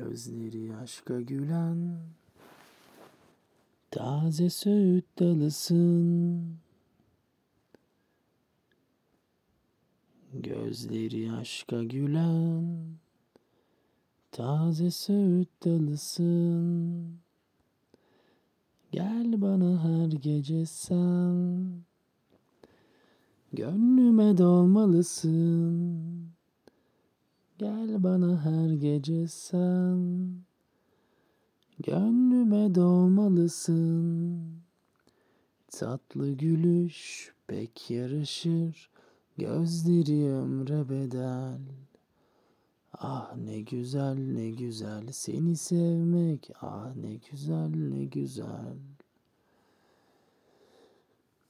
Gözleri aşka gülen. Taze söğüt dalısın. Gözleri aşka gülen. Taze söğüt dalısın. Gel bana her gece sen. Gönlüme dolmalısın Gel bana her gece sen. Gönlüme doğmalısın Tatlı gülüş pek yaraşır Gözleri ömre bedel. Ah ne güzel ne güzel. Seni sevmek Ah ne güzel ne güzel.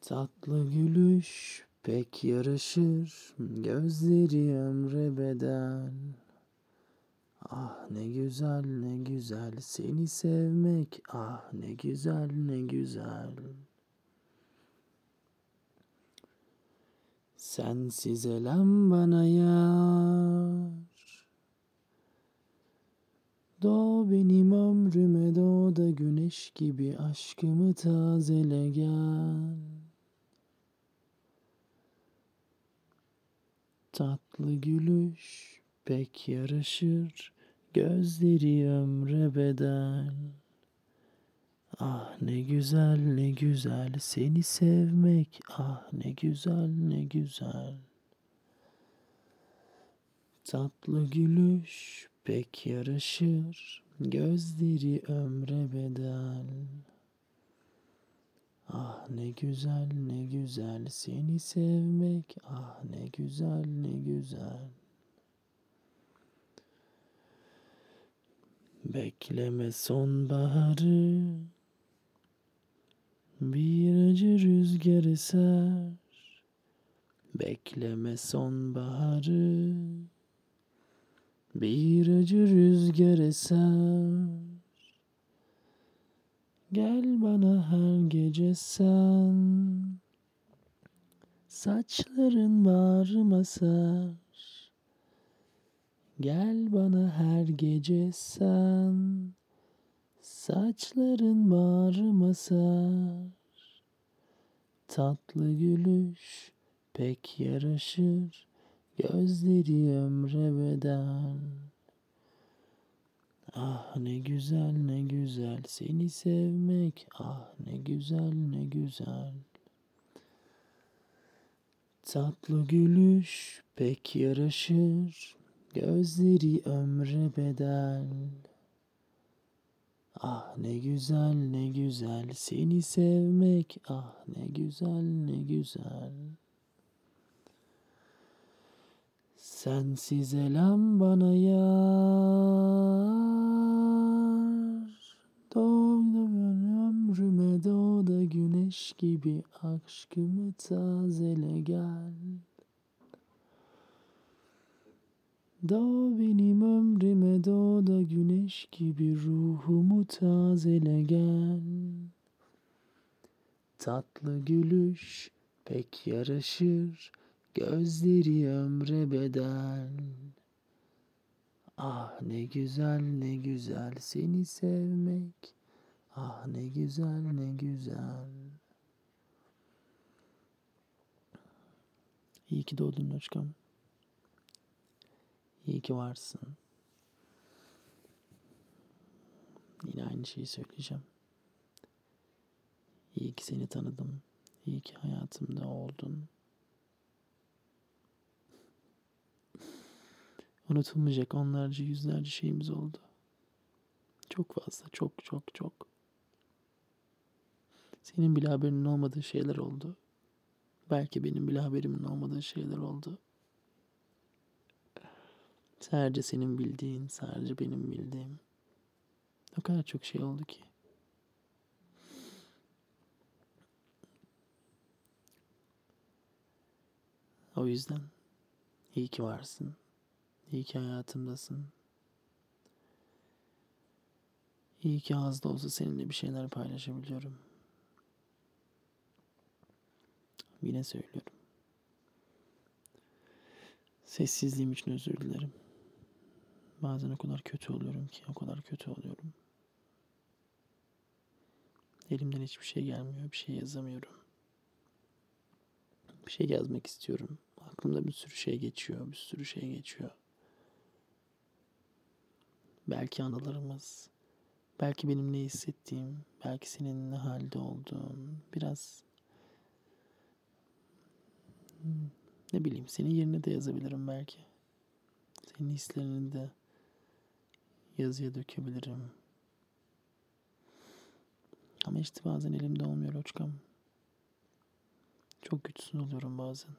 Tatlı gülüş pek yaraşır Gözleri ömre bedel. Ah ne güzel ne güzel seni sevmek. Ah ne güzel ne güzel. Sensiz elem bana yar. Doğ benim ömrüme doğ da güneş gibi aşkımı tazele gel Tatlı gülüş pek yaraşır Gözleri ömre bedel. Ah ne güzel ne güzel seni sevmek Ah ne güzel ne güzel. Tatlı gülüş pek yaraşır Gözleri ömre bedel Ah ne güzel ne güzel seni sevmek. Ah ne güzel ne güzel. Bekleme sonbaharı. Bir acı rüzgar eser. Bekleme sonbaharı. Bir acı rüzgar eser Gel bana her gece sen. Saçların bağrıma ser Gel bana her gece sen. Saçların bağrıma ser Tatlı gülüş pek yaraşır. Gözleri ömre bedel Ah ne güzel ne güzel. Seni sevmek Ah ne güzel ne güzel. Tatlı gülüş pek yaraşır. Gözleri ömre bedel. Ah ne güzel ne güzel. Seni sevmek Ah ne güzel ne güzel. Sensiz elem bana yar Doğdu ömrüme doğda güneş gibi. Aşkımı tazele gel. Doğ benim ömrüme doğda güneş gibi. Ruhumu tazele gel. Tatlı gülüş pek yaraşır Gözleri ömre bedel Ah ne güzel ne güzel seni sevmek Ah ne güzel ne güzel İyi ki doğdun aşkım. İyi ki varsın. Yine aynı şeyi söyleyeceğim. İyi ki seni tanıdım. İyi ki hayatımda oldun. Unutulmayacak onlarca yüzlerce şeyimiz oldu. Çok fazla, çok çok çok. Senin bile haberinin olmadığı şeyler oldu. Belki benim bile haberimin olmadığı şeyler oldu. Sadece senin bildiğin, sadece benim bildiğim. O kadar çok şey oldu ki. O yüzden iyi ki varsın. İyi ki hayatımdasın. İyi ki az da olsa seninle bir şeyler paylaşabiliyorum. Yine söylüyorum. Sessizliğim için özür dilerim. Bazen o kadar kötü oluyorum ki, o kadar kötü oluyorum. Elimden hiçbir şey gelmiyor, bir şey yazamıyorum. Bir şey yazmak istiyorum. Aklımda bir sürü şey geçiyor, bir sürü şey geçiyor. Belki anılarımız, belki benim ne hissettiğim, belki senin ne halde olduğun, biraz ne bileyim senin yerine de yazabilirim belki. Senin hislerini de yazıya dökebilirim. Ama işte bazen elimde olmuyor Loçkam. Çok güçsüz oluyorum bazen.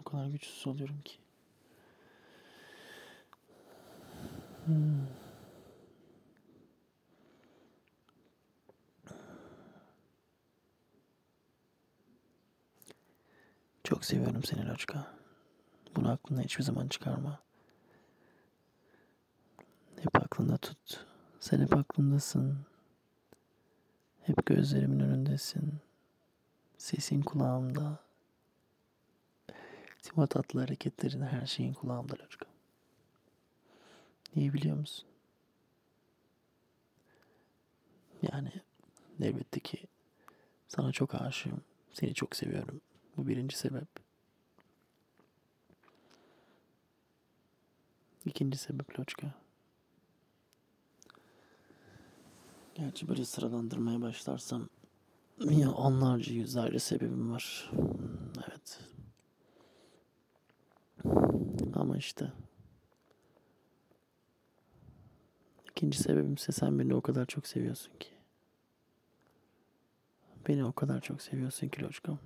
O kadar güçsüz oluyorum ki. Hmm. Çok seviyorum seni Loçka. Bunu aklına hiçbir zaman çıkarma. Hep aklında tut. Sen hep aklındasın. Hep gözlerimin önündesin. Sesin kulağımda. Tüm tatlı hareketlerin her şeyin kulağımda Loçka. Niye biliyor musun? Yani elbette ki sana çok aşığım. Seni çok seviyorum. Bu birinci sebep. İkinci sebep Loçka. Gerçi böyle sıralandırmaya başlarsam ya onlarca yüzlerce sebebim var. Evet. Ama işte ikinci sebebimse sen beni o kadar çok seviyorsun ki. Beni o kadar çok seviyorsun ki Loçkam.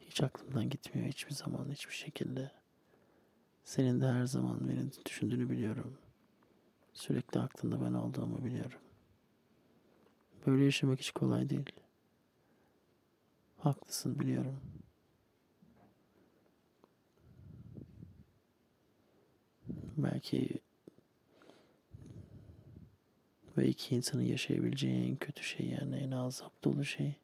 Hiç aklımdan gitmiyor hiçbir zaman hiçbir şekilde. Senin de her zaman beni düşündüğünü biliyorum. Sürekli aklında ben olduğumu biliyorum. Böyle yaşamak hiç kolay değil. Haklısın biliyorum. Belki ve iki insanın yaşayabileceği en kötü şey yani en azap dolu şey.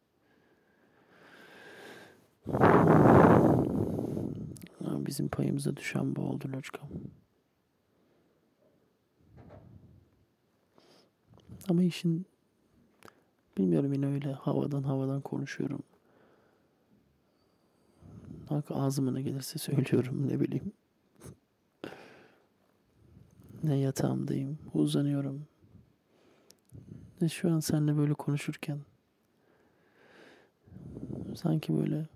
Bizim payımıza düşen bu oldu Loçkam. Ama işin bilmiyorum yine öyle havadan havadan konuşuyorum. Bak ağzıma ne gelirse söylüyorum ne bileyim. Ne yatağımdayım, uzanıyorum. Ne şu an seninle böyle konuşurken sanki böyle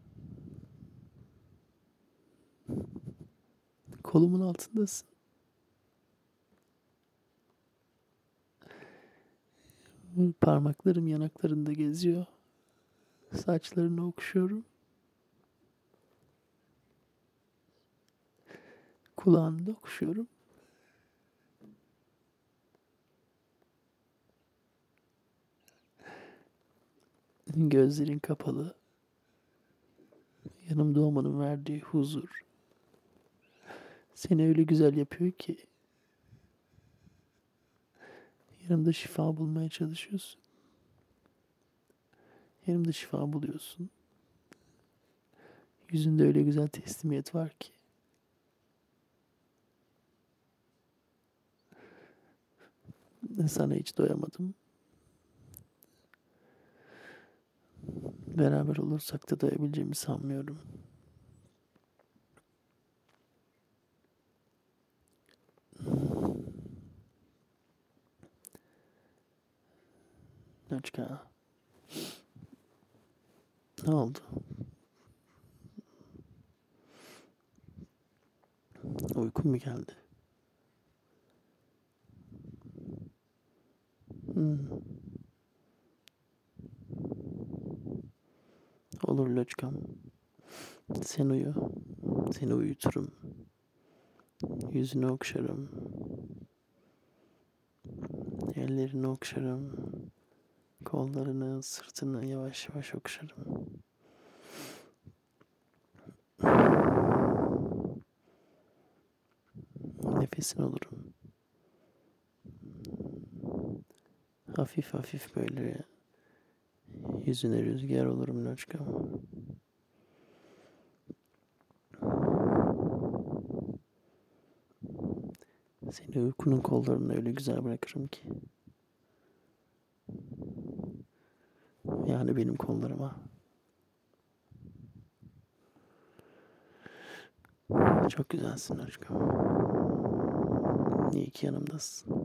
kolumun altındasın. Parmaklarım yanaklarında geziyor. Saçlarını okşuyorum. Kulağını okşuyorum. Gözlerin kapalı. Yanımda olmanın verdiği huzur. Seni öyle güzel yapıyor ki. Yanımda şifa bulmaya çalışıyorsun. Yanımda şifa buluyorsun. Yüzünde öyle güzel teslimiyet var ki. Sana hiç doyamadım. Beraber olursak da doyabileceğimi sanmıyorum. Naçka. Ne oldu? Uykun mu geldi? Hmm. Olur Loçkam. Sen uyu. Seni uyuturum. Yüzünü okşarım. Ellerini okşarım. Kollarını, sırtını yavaş yavaş okşarım. Nefesin olurum. Hafif hafif böyle yüzüne rüzgar olurum Loçkam. Seni uykunun kollarında öyle güzel bırakırım ki. Yani benim kollarıma. Çok güzelsin aşkım. İyi ki yanımdasın.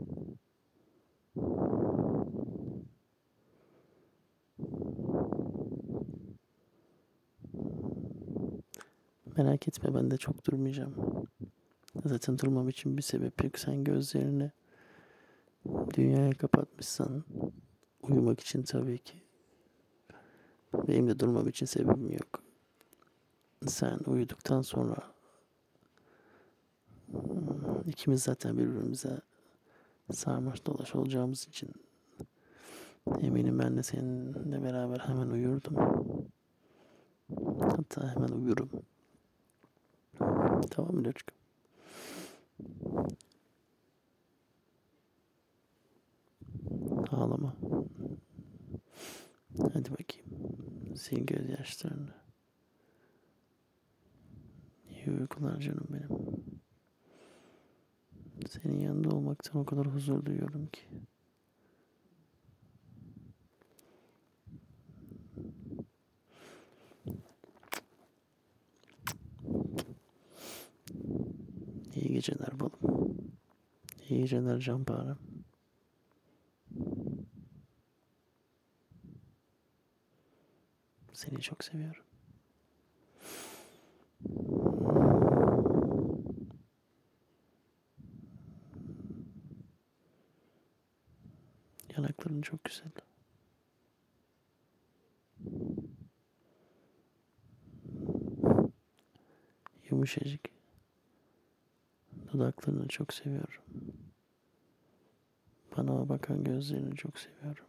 Merak etme ben de çok durmayacağım. Zaten durmam için bir sebep yok. Sen gözlerini dünyaya kapatmışsan uyumak için tabii ki. Benim de durmam için sebebim yok. Sen uyuduktan sonra hmm, ikimiz zaten birbirimize sarmaş dolaş olacağımız için eminim ben de seninle beraber hemen uyurdum. Hatta hemen uyurum. Tamam mı Loçka? Ağlama. Hadi bakayım. Sil gözyaşlarını. İyi uykular canım benim. Senin yanında olmaktan o kadar huzur duyuyorum ki. İyi geceler balım. İyi geceler canparem. Seni çok seviyorum. Yanakların çok güzel. Yumuşacık. Dudaklarını çok seviyorum. Bana bakan gözlerini çok seviyorum.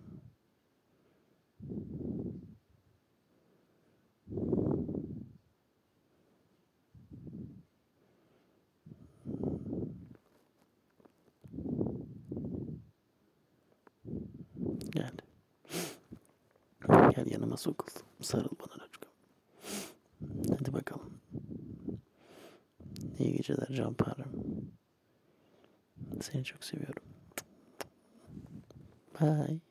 Gel. Gel yanıma sokul. Sarıl bana lütfen. Hadi bakalım. İyi geceler canparem. Seni çok seviyorum. Bye.